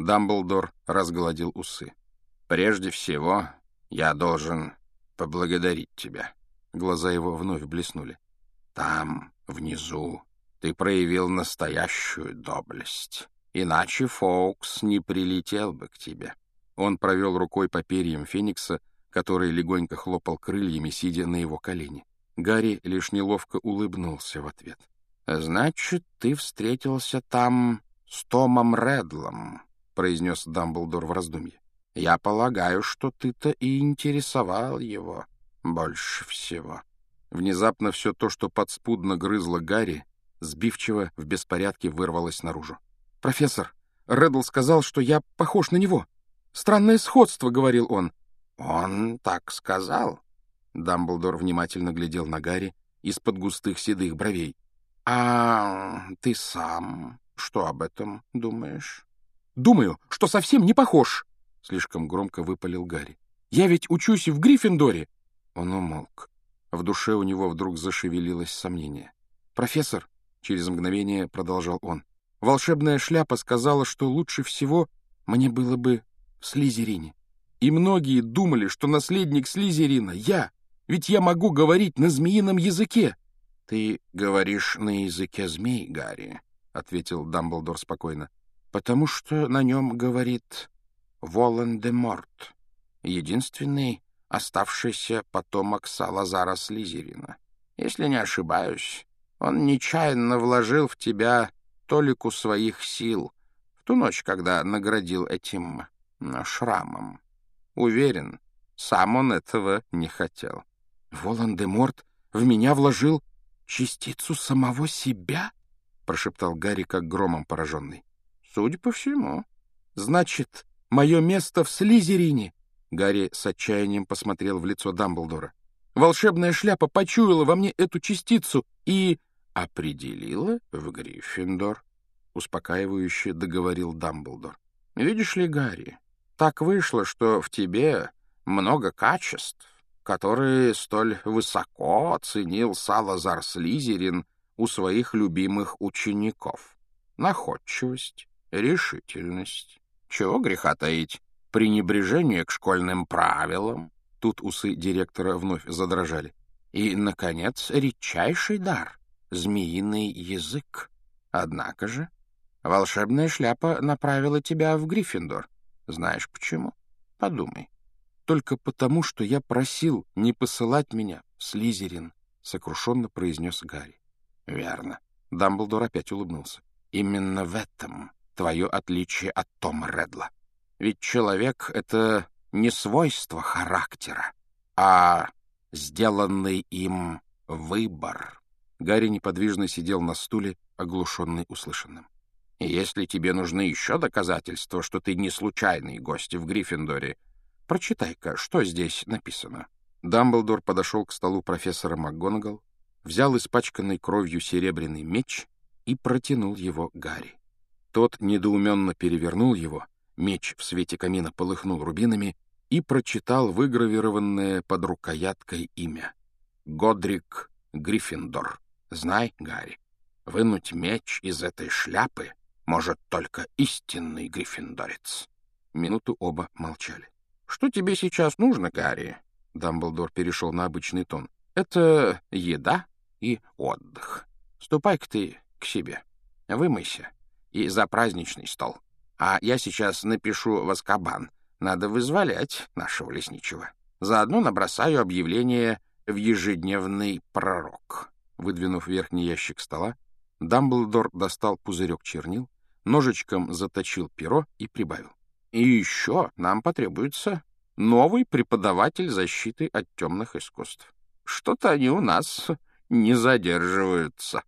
Дамблдор разгладил усы. «Прежде всего, я должен поблагодарить тебя». Глаза его вновь блеснули. «Там, внизу, ты проявил настоящую доблесть. Иначе Фоукс не прилетел бы к тебе». Он провел рукой по перьям Феникса, который легонько хлопал крыльями, сидя на его колени. Гарри лишь неловко улыбнулся в ответ. «Значит, ты встретился там с Томом Редлом», — произнес Дамблдор в раздумье. «Я полагаю, что ты-то и интересовал его больше всего». Внезапно все то, что подспудно грызло Гарри, сбивчиво в беспорядке вырвалось наружу. «Профессор, Реддл сказал, что я похож на него. Странное сходство», — говорил он. «Он так сказал?» Дамблдор внимательно глядел на Гарри из-под густых седых бровей. «А ты сам что об этом думаешь?» «Думаю, что совсем не похож!» — слишком громко выпалил Гарри. «Я ведь учусь в Гриффиндоре!» Он умолк. В душе у него вдруг зашевелилось сомнение. «Профессор!» — через мгновение продолжал он. «Волшебная шляпа сказала, что лучше всего мне было бы в Слизерине. И многие думали, что наследник Слизерина — я, ведь я могу говорить на змеином языке. — Ты говоришь на языке змей, Гарри, — ответил Дамблдор спокойно, — потому что на нем говорит Волан-де-Морт, единственный оставшийся потомок Салазара Слизерина. Если не ошибаюсь, он нечаянно вложил в тебя толику своих сил в ту ночь, когда наградил этим шрамом. Уверен, сам он этого не хотел. Волан-де-Морт в меня вложил частицу самого себя? — прошептал Гарри, как громом пораженный. — Судя по всему. — Значит, мое место в Слизерине? Гарри с отчаянием посмотрел в лицо Дамблдора. Волшебная шляпа почуяла во мне эту частицу и... — Определила в Гриффиндор, — успокаивающе договорил Дамблдор. — Видишь ли, Гарри, так вышло, что в тебе много качеств, которые столь высоко оценил Салазар Слизерин у своих любимых учеников. Находчивость, решительность. Чего греха таить? Пренебрежение к школьным правилам. Тут усы директора вновь задрожали. И, наконец, редчайший дар — змеиный язык. Однако же волшебная шляпа направила тебя в Гриффиндор. Знаешь почему? Подумай. Только потому, что я просил не посылать меня в Слизерин, — сокрушенно произнес Гарри. Верно. Дамблдор опять улыбнулся. Именно в этом твое отличие от Тома Редла. Ведь человек — это не свойство характера, а сделанный им выбор. Гарри неподвижно сидел на стуле, оглушенный услышанным. Если тебе нужны еще доказательства, что ты не случайный гость в Гриффиндоре, прочитай-ка, что здесь написано». Дамблдор подошел к столу профессора МакГонагал, взял испачканный кровью серебряный меч и протянул его Гарри. Тот недоуменно перевернул его, меч в свете камина полыхнул рубинами и прочитал выгравированное под рукояткой имя. «Годрик Гриффиндор. Знай, Гарри, вынуть меч из этой шляпы может только истинный гриффиндорец. Минуту оба молчали. — Что тебе сейчас нужно, Гарри? Дамблдор перешел на обычный тон. — Это еда и отдых. Ступай-ка ты к себе, вымойся и за праздничный стол. А я сейчас напишу в Аскабан. Надо вызволять нашего лесничего. Заодно набросаю объявление в ежедневный пророк. Выдвинув верхний ящик стола, Дамблдор достал пузырек чернил, ножичком заточил перо и прибавил. И еще нам потребуется новый преподаватель защиты от темных искусств. Что-то они у нас не задерживаются.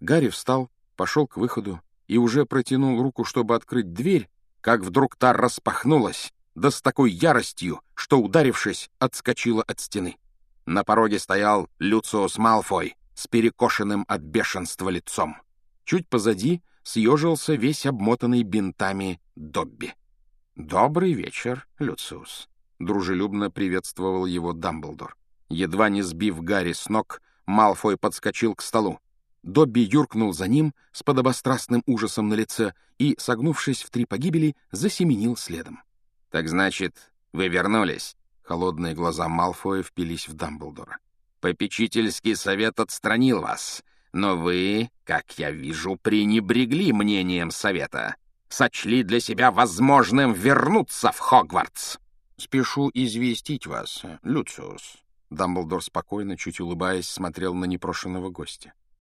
Гарри встал, пошел к выходу и уже протянул руку, чтобы открыть дверь, как вдруг та распахнулась, да с такой яростью, что, ударившись, отскочила от стены. На пороге стоял Люциус Малфой с перекошенным от бешенства лицом. Чуть позади съежился весь обмотанный бинтами Добби. «Добрый вечер, Люциус», — дружелюбно приветствовал его Дамблдор. Едва не сбив Гарри с ног, Малфой подскочил к столу. Добби юркнул за ним с подобострастным ужасом на лице и, согнувшись в три погибели, засеменил следом. «Так значит, вы вернулись?» Холодные глаза Малфоя впились в Дамблдора. «Попечительский совет отстранил вас, но вы, как я вижу, пренебрегли мнением совета, сочли для себя возможным вернуться в Хогвартс». «Спешу известить вас, Люциус». Дамблдор спокойно, чуть улыбаясь, смотрел на непрошенного гостя.